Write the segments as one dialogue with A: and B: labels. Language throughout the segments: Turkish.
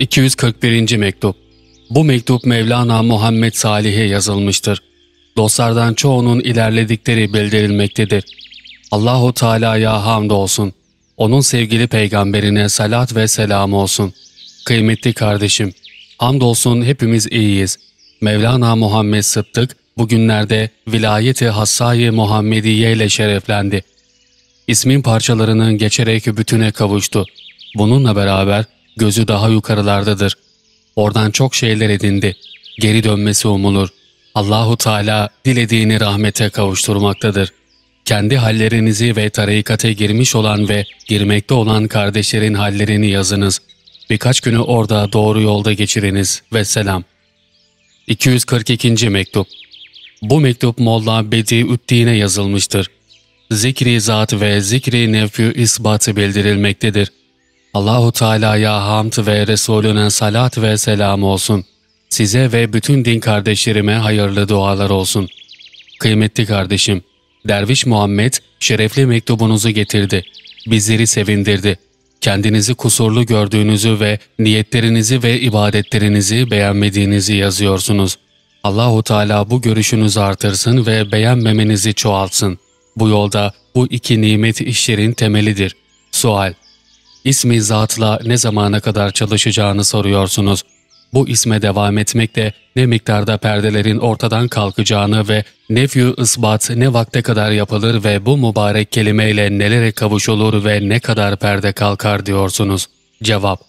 A: 241. Mektup Bu mektup Mevlana Muhammed Salih'e yazılmıştır. Dostlardan çoğunun ilerledikleri bildirilmektedir. Allahu Teala'ya hamdolsun. Onun sevgili peygamberine salat ve selam olsun. Kıymetli kardeşim, hamdolsun hepimiz iyiyiz. Mevlana Muhammed Sıddık bugünlerde vilayeti Hassayı Muhammediye ile şereflendi. İsmin parçalarının geçerek bütüne kavuştu. Bununla beraber gözü daha yukarılardadır. Oradan çok şeyler edindi. Geri dönmesi umulur. Allahu Teala dilediğini rahmete kavuşturmaktadır. Kendi hallerinizi ve tarikate girmiş olan ve girmekte olan kardeşlerin hallerini yazınız. Birkaç günü orada doğru yolda geçiriniz ve selam. 242. Mektup Bu mektup Molla Bediüddin'e yazılmıştır. Zikri zat ve zikri nefü isbatı bildirilmektedir. Allahu Teala'ya hamd ve Resulüne salat ve selam olsun. Size ve bütün din kardeşlerime hayırlı dualar olsun. Kıymetli kardeşim, Derviş Muhammed şerefli mektubunuzu getirdi. Bizleri sevindirdi. Kendinizi kusurlu gördüğünüzü ve niyetlerinizi ve ibadetlerinizi beğenmediğinizi yazıyorsunuz. Allahu Teala bu görüşünüzü artırsın ve beğenmemenizi çoğaltsın. Bu yolda bu iki nimet işlerin temelidir. Sual İsmi zatla ne zamana kadar çalışacağını soruyorsunuz. Bu isme devam etmekte ne miktarda perdelerin ortadan kalkacağını ve nefyu isbat ne vakte kadar yapılır ve bu mübarek kelimeyle nelere kavuşulur ve ne kadar perde kalkar diyorsunuz. Cevap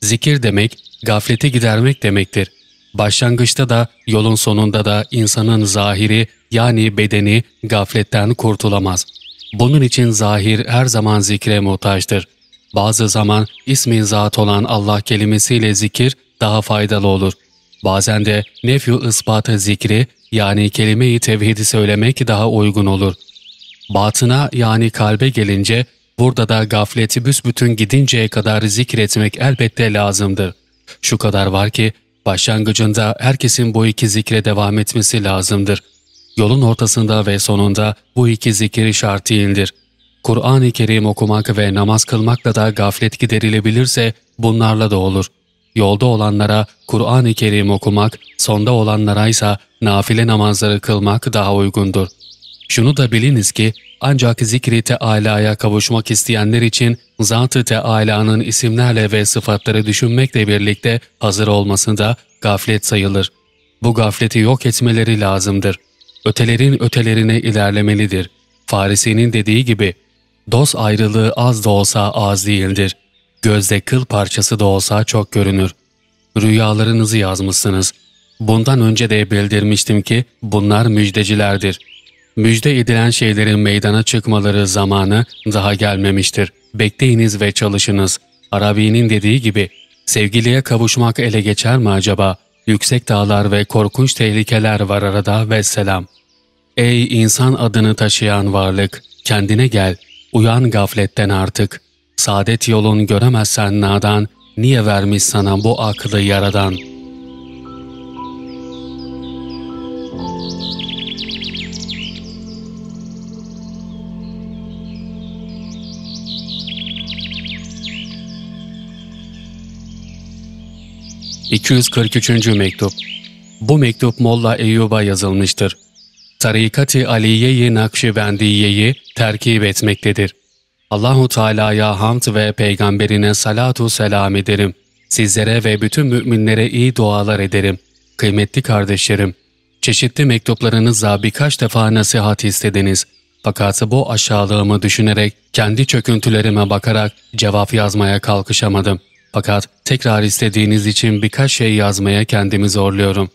A: Zikir demek, gafleti gidermek demektir. Başlangıçta da, yolun sonunda da insanın zahiri yani bedeni gafletten kurtulamaz. Bunun için zahir her zaman zikre muhtaçtır. Bazı zaman ismi zat olan Allah kelimesiyle zikir daha faydalı olur. Bazen de nefyu ispatı zikri yani kelime-i tevhidi söylemek daha uygun olur. Batına yani kalbe gelince burada da gafleti büsbütün gidinceye kadar zikretmek elbette lazımdır. Şu kadar var ki başlangıcında herkesin bu iki zikre devam etmesi lazımdır. Yolun ortasında ve sonunda bu iki zikir şart değildir. Kur'an-ı Kerim okumak ve namaz kılmakla da gaflet giderilebilirse bunlarla da olur. Yolda olanlara Kur'an-ı Kerim okumak, sonda olanlara ise nafile namazları kılmak daha uygundur. Şunu da biliniz ki ancak zikri Teala'ya kavuşmak isteyenler için Zat-ı Teala'nın isimlerle ve sıfatları düşünmekle birlikte hazır olması da gaflet sayılır. Bu gafleti yok etmeleri lazımdır. Ötelerin ötelerine ilerlemelidir. Farisi'nin dediği gibi, dost ayrılığı az da olsa az değildir. Gözde kıl parçası da olsa çok görünür. Rüyalarınızı yazmışsınız. Bundan önce de bildirmiştim ki bunlar müjdecilerdir. Müjde edilen şeylerin meydana çıkmaları zamanı daha gelmemiştir. Bekleyiniz ve çalışınız. Arabi'nin dediği gibi, sevgiliye kavuşmak ele geçer mi acaba? Yüksek dağlar ve korkunç tehlikeler var arada ve selam. Ey insan adını taşıyan varlık, kendine gel, uyan gafletten artık. Saadet yolun göremezsen nadan, niye vermiş sana bu aklı yaradan?'' ...243. Mektup Bu mektup Molla Eyyub'a yazılmıştır. Tarikat-ı Aliye-i Nakşibendiye'yi terkip etmektedir. Allahu Teala'ya hamd ve peygamberine salatu selam ederim. Sizlere ve bütün müminlere iyi dualar ederim. Kıymetli kardeşlerim, çeşitli mektuplarınızla birkaç defa nasihat istediniz. Fakat bu aşağılığımı düşünerek, kendi çöküntülerime bakarak cevap yazmaya kalkışamadım. Fakat tekrar istediğiniz için birkaç şey yazmaya kendimi zorluyorum.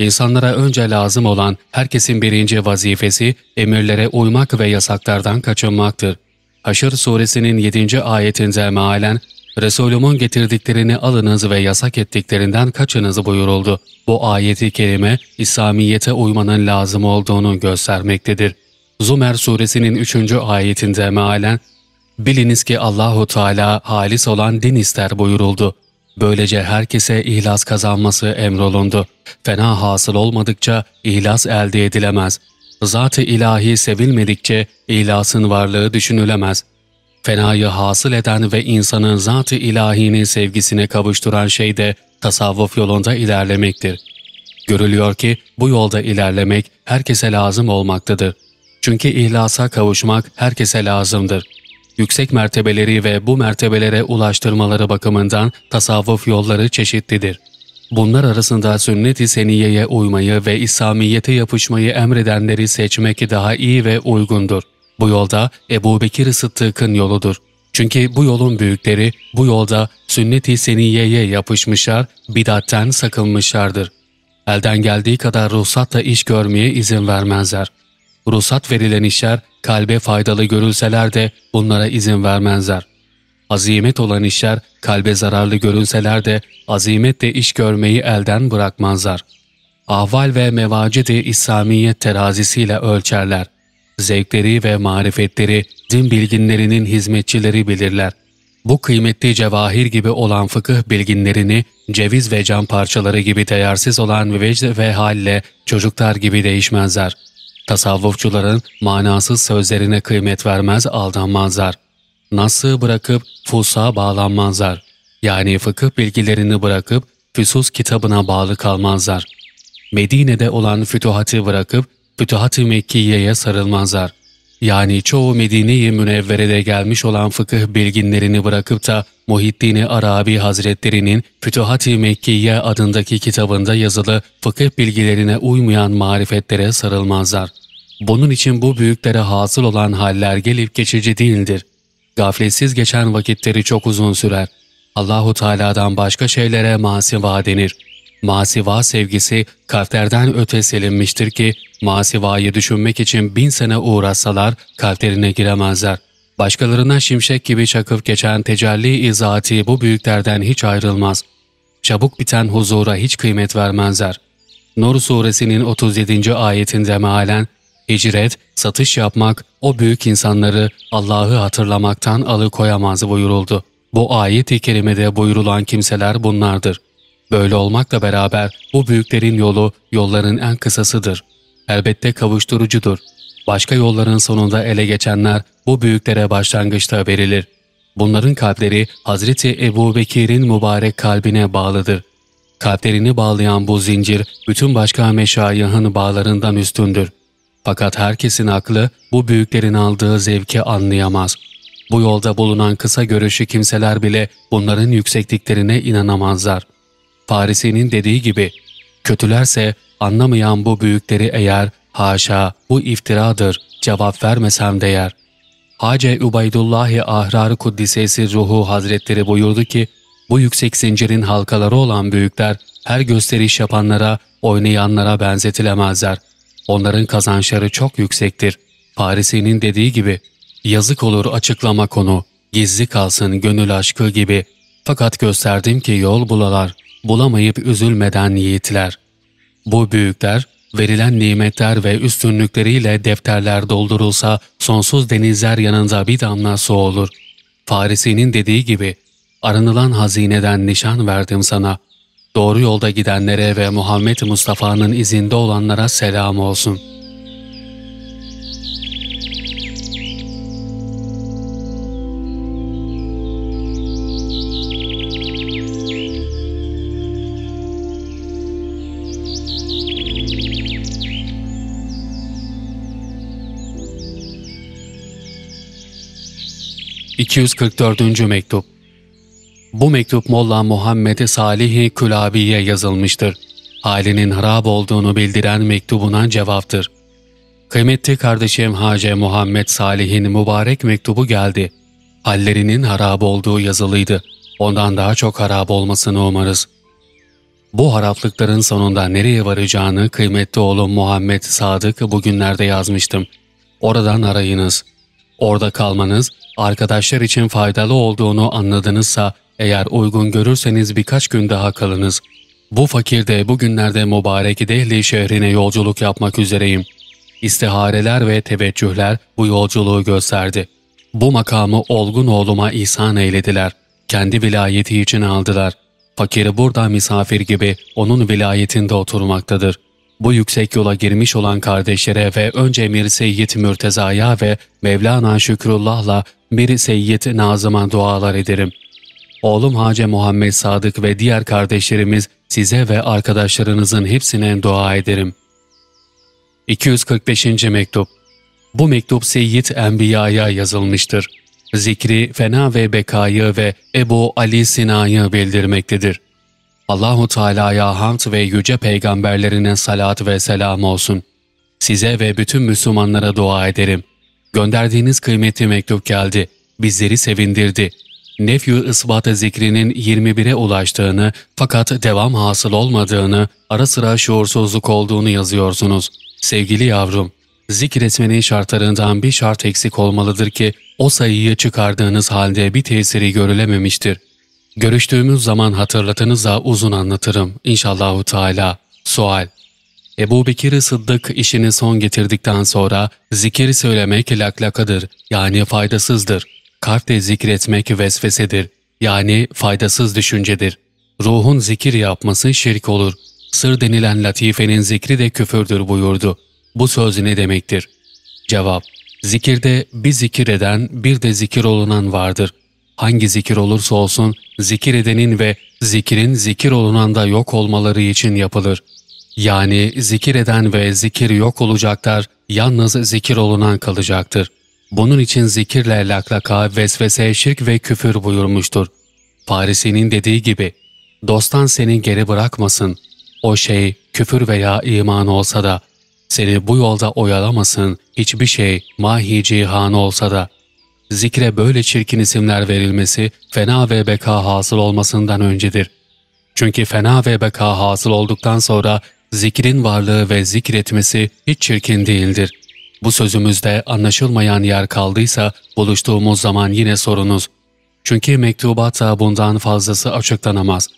A: İnsanlara önce lazım olan herkesin birinci vazifesi emirlere uymak ve yasaklardan kaçınmaktır. Haşr suresinin 7. ayetinde mealen Resulümün getirdiklerini alınız ve yasak ettiklerinden kaçınız buyuruldu. Bu ayeti kerime İslamiyete uymanın lazım olduğunu göstermektedir. Zumer suresinin 3. ayetinde mealen Biliniz ki Allahu Teala halis olan din ister buyuruldu. Böylece herkese ihlas kazanması emrolundu. Fena hasıl olmadıkça ihlas elde edilemez. Zat-ı ilahi sevilmedikçe ihlasın varlığı düşünülemez. Fenayı hasıl eden ve insanın zat-ı ilahinin sevgisine kavuşturan şey de tasavvuf yolunda ilerlemektir. Görülüyor ki bu yolda ilerlemek herkese lazım olmaktadır. Çünkü ihlasa kavuşmak herkese lazımdır. Yüksek mertebeleri ve bu mertebelere ulaştırmaları bakımından tasavvuf yolları çeşitlidir. Bunlar arasında sünnet-i seniyeye uymayı ve İslamiyete yapışmayı emredenleri seçmek daha iyi ve uygundur. Bu yolda Ebu Bekir Sıddık'ın yoludur. Çünkü bu yolun büyükleri bu yolda sünnet-i seniyeye yapışmışlar, bidatten sakınmışlardır. Elden geldiği kadar ruhsatla iş görmeye izin vermezler. Ruhsat verilen işler kalbe faydalı görülseler de bunlara izin vermezler. Azimet olan işler kalbe zararlı görünseler de azimetle iş görmeyi elden bırakmazlar. Ahval ve mevacidi İslamiyet terazisiyle ölçerler. Zevkleri ve marifetleri din bilginlerinin hizmetçileri bilirler. Bu kıymetli cevahir gibi olan fıkıh bilginlerini ceviz ve cam parçaları gibi değersiz olan vecd ve halle çocuklar gibi değişmezler. Tasavvufçuların manasız sözlerine kıymet vermez aldanmazlar. Nas'ı bırakıp fusa bağlanmazlar. Yani fıkıh bilgilerini bırakıp füsus kitabına bağlı kalmazlar. Medine'de olan fütuhatı bırakıp Fütuhat-ı Mekkiye'ye sarılmazlar. Yani çoğu Medine-i Münevvere'de gelmiş olan fıkıh bilginlerini bırakıp da Muhiddin Arabi Hazretlerinin Fütuhat-ı Mekkiye adındaki kitabında yazılı fıkıh bilgilerine uymayan marifetlere sarılmazlar. Bunun için bu büyüklere hasıl olan haller gelip geçici değildir. Gafletsiz geçen vakitleri çok uzun sürer. Allahu Teala'dan başka şeylere masiva denir. Masiva sevgisi kalplerden öte selinmiştir ki masivayı düşünmek için bin sene uğraşsalar kalplerine giremezler. Başkalarına şimşek gibi çakıp geçen tecelli izati bu büyüklerden hiç ayrılmaz. Çabuk biten huzura hiç kıymet vermezler. Nur suresinin 37. ayetinde mealen, Hicret, satış yapmak o büyük insanları Allah'ı hatırlamaktan alıkoyamaz buyuruldu. Bu ayet-i kerimede buyurulan kimseler bunlardır. Böyle olmakla beraber bu büyüklerin yolu yolların en kısasıdır. Elbette kavuşturucudur. Başka yolların sonunda ele geçenler bu büyüklere başlangıçta verilir. Bunların kalpleri Hazreti Ebu Bekir'in mübarek kalbine bağlıdır. Kalplerini bağlayan bu zincir bütün başka meşayihın bağlarından üstündür. Fakat herkesin aklı bu büyüklerin aldığı zevki anlayamaz. Bu yolda bulunan kısa görüşü kimseler bile bunların yüksekliklerine inanamazlar. Farisi'nin dediği gibi, kötülerse anlamayan bu büyükleri eğer, haşa bu iftiradır, cevap vermesem değer. Hace Ubeydullahi Ahrar Kuddisesi Ruhu Hazretleri buyurdu ki, bu yüksek zincirin halkaları olan büyükler, her gösteriş yapanlara, oynayanlara benzetilemezler. Onların kazançları çok yüksektir. Farisi'nin dediği gibi, yazık olur açıklama konu, gizli kalsın gönül aşkı gibi. Fakat gösterdim ki yol bulalar, bulamayıp üzülmeden yiğitler. Bu büyükler, verilen nimetler ve üstünlükleriyle defterler doldurulsa sonsuz denizler yanında bir damla su olur. Farisi'nin dediği gibi, aranılan hazineden nişan verdim sana. Doğru yolda gidenlere ve Muhammed Mustafa'nın izinde olanlara selam olsun.'' 244. Mektup Bu mektup Molla Muhammed Salih-i Külabi'ye yazılmıştır. Halinin harap olduğunu bildiren mektubuna cevaptır. Kıymetli kardeşim Hace Muhammed Salih'in mübarek mektubu geldi. Hallerinin harap olduğu yazılıydı. Ondan daha çok harap olmasını umarız. Bu haraplıkların sonunda nereye varacağını kıymetli oğlum Muhammed Sadık bugünlerde yazmıştım. Oradan arayınız. Orada kalmanız arkadaşlar için faydalı olduğunu anladınızsa eğer uygun görürseniz birkaç gün daha kalınız. Bu fakirde bugünlerde mübarek Dehli şehrine yolculuk yapmak üzereyim. İstihareler ve teveccühler bu yolculuğu gösterdi. Bu makamı olgun oğluma ihsan eylediler. Kendi vilayeti için aldılar. Fakiri burada misafir gibi onun vilayetinde oturmaktadır.'' Bu yüksek yola girmiş olan kardeşlere ve önce Emir Seyyid Mürteza'ya ve Mevlana Şükrullah'la bir Seyyid Nazım'a dualar ederim. Oğlum Hace Muhammed Sadık ve diğer kardeşlerimiz size ve arkadaşlarınızın hepsine dua ederim. 245. Mektup Bu mektup Seyyid Enbiya'ya yazılmıştır. Zikri, fena ve bekayı ve Ebu Ali Sina'yı bildirmektedir. Allahu Teala'ya hamd ve yüce peygamberlerine salat ve selam olsun. Size ve bütün Müslümanlara dua ederim. Gönderdiğiniz kıymetli mektup geldi. Bizleri sevindirdi. Nefyu isbatı zikrinin 21'e ulaştığını fakat devam hasıl olmadığını, ara sıra şuursuzluk olduğunu yazıyorsunuz. Sevgili yavrum, zikretmenin şartlarından bir şart eksik olmalıdır ki o sayıyı çıkardığınız halde bir tesiri görülememiştir. Görüştüğümüz zaman hatırlatınız da uzun anlatırım inşallahu Teala. Sual Ebu Bekir Sıddık işini son getirdikten sonra zikir söylemek laklakadır yani faydasızdır. Kalpte zikretmek vesvesedir yani faydasız düşüncedir. Ruhun zikir yapması şirk olur. Sır denilen latifenin zikri de küfürdür buyurdu. Bu söz ne demektir? Cevap Zikirde bir zikir eden bir de zikir olunan vardır. Hangi zikir olursa olsun zikir edenin ve zikirin zikir olunanda yok olmaları için yapılır. Yani zikir eden ve zikir yok olacaklar, yalnız zikir olunan kalacaktır. Bunun için zikirle laklaka, vesvese, şirk ve küfür buyurmuştur. Farisi'nin dediği gibi, dosttan seni geri bırakmasın. O şey küfür veya iman olsa da, seni bu yolda oyalamasın hiçbir şey mahi cihan olsa da. Zikre böyle çirkin isimler verilmesi fena ve beka hasıl olmasından öncedir. Çünkü fena ve beka hasıl olduktan sonra zikrin varlığı ve zikretmesi hiç çirkin değildir. Bu sözümüzde anlaşılmayan yer kaldıysa buluştuğumuz zaman yine sorunuz. Çünkü mektubatta bundan fazlası açıklanamaz.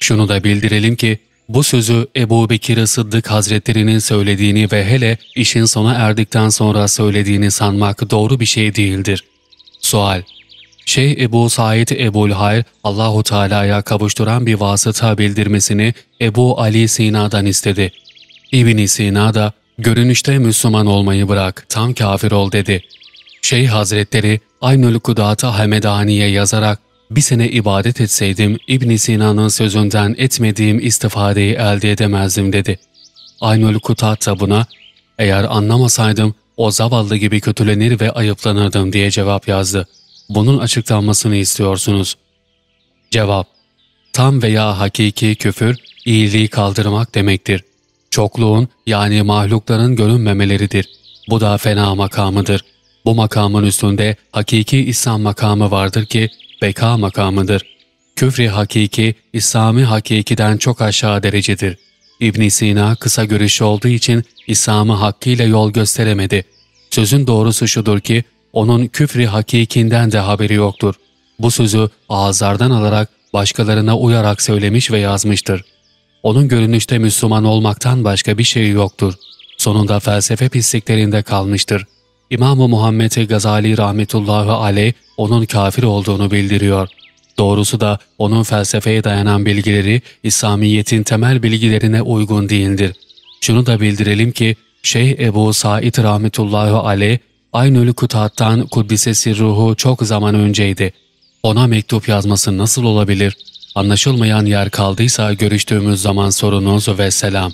A: Şunu da bildirelim ki bu sözü Ebu Bekir Sıddık Hazretleri'nin söylediğini ve hele işin sona erdikten sonra söylediğini sanmak doğru bir şey değildir. Sual Şeyh Ebu Said Ebul Hayr, Allahu Teala'ya kavuşturan bir vasıta bildirmesini Ebu Ali Sina'dan istedi. İbn Sina da, görünüşte Müslüman olmayı bırak, tam kafir ol dedi. Şeyh Hazretleri, Aynül Kudat-ı Hamedani'ye yazarak, bir sene ibadet etseydim İbn Sina'nın sözünden etmediğim istifadeyi elde edemezdim dedi. Aynül Kutat da buna, eğer anlamasaydım o zavallı gibi kötülenir ve ayıplanırdım diye cevap yazdı. Bunun açıklanmasını istiyorsunuz. Cevap Tam veya hakiki küfür, iyiliği kaldırmak demektir. Çokluğun yani mahlukların görünmemeleridir. Bu da fena makamıdır. Bu makamın üstünde hakiki İslam makamı vardır ki beka makamıdır. Küfri hakiki, İslami hakikiden çok aşağı derecedir. ibn Sina kısa görüşü olduğu için İslam'ı hakkıyla yol gösteremedi. Sözün doğrusu şudur ki, onun küfri hakikinden de haberi yoktur. Bu sözü ağızlardan alarak başkalarına uyarak söylemiş ve yazmıştır. Onun görünüşte Müslüman olmaktan başka bir şey yoktur. Sonunda felsefe pisliklerinde kalmıştır. İmam-ı Muhammed Gazali rahmetullahi aleyh onun kafir olduğunu bildiriyor. Doğrusu da onun felsefeye dayanan bilgileri İslamiyet'in temel bilgilerine uygun değildir. Şunu da bildirelim ki Şeyh Ebu Said rahmetullahi aleyh Aynül Kutat'tan Kuddisesi ruhu çok zaman önceydi. Ona mektup yazması nasıl olabilir? Anlaşılmayan yer kaldıysa görüştüğümüz zaman sorunuz ve selam.